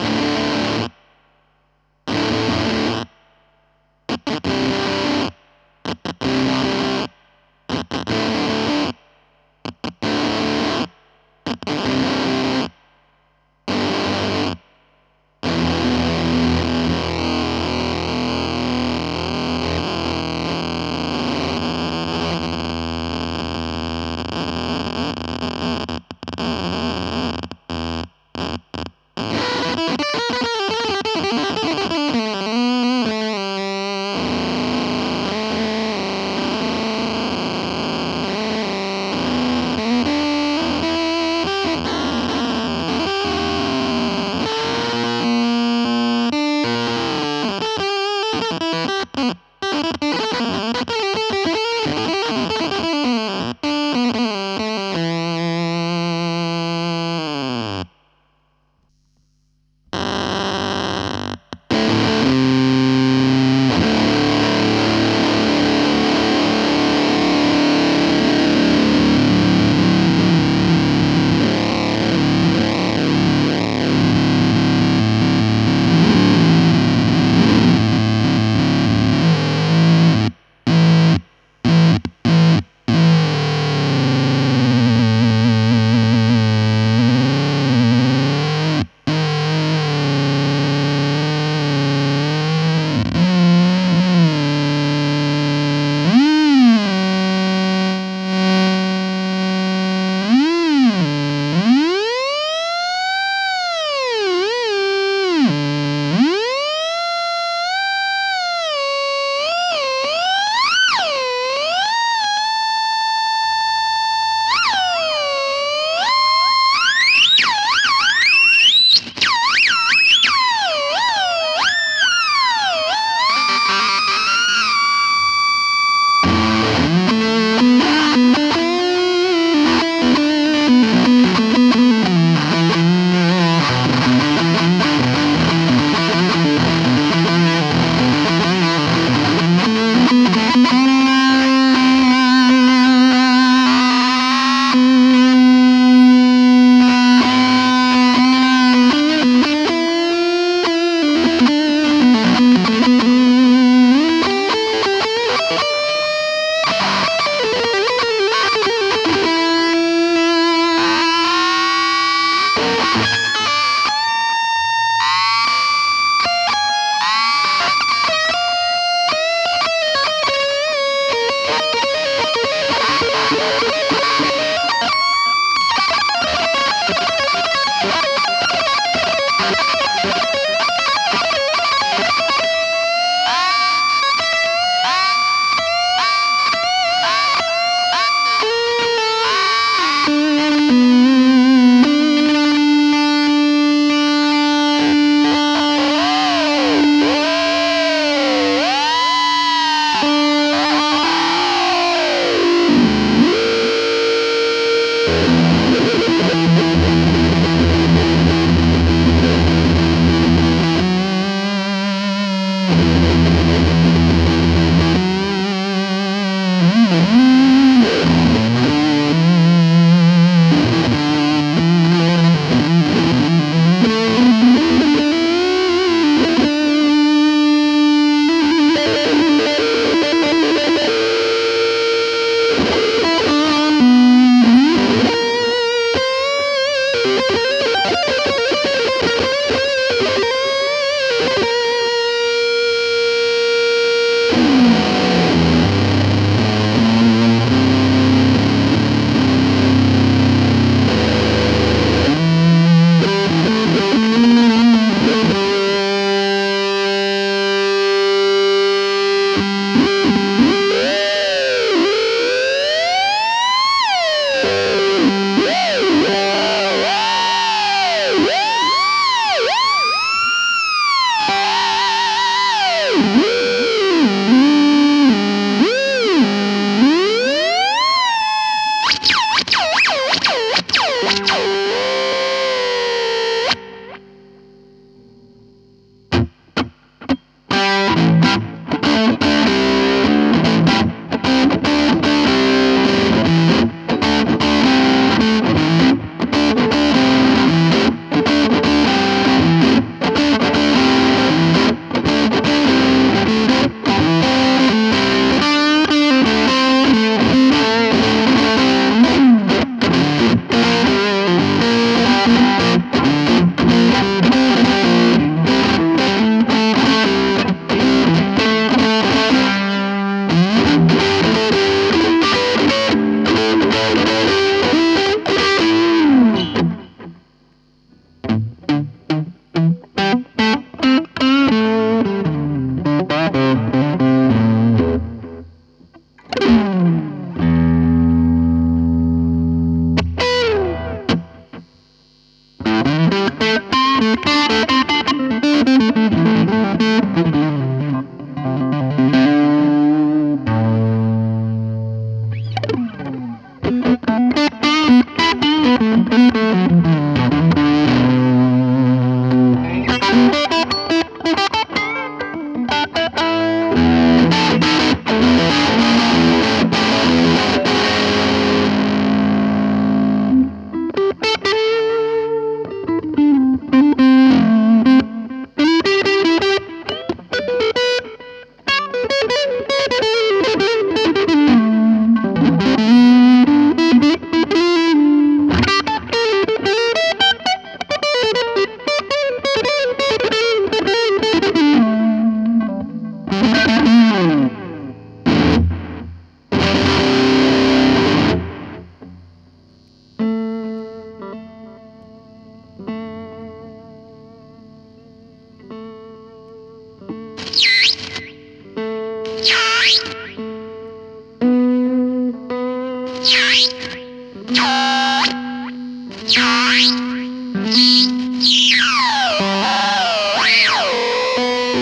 Yeah. Yeah.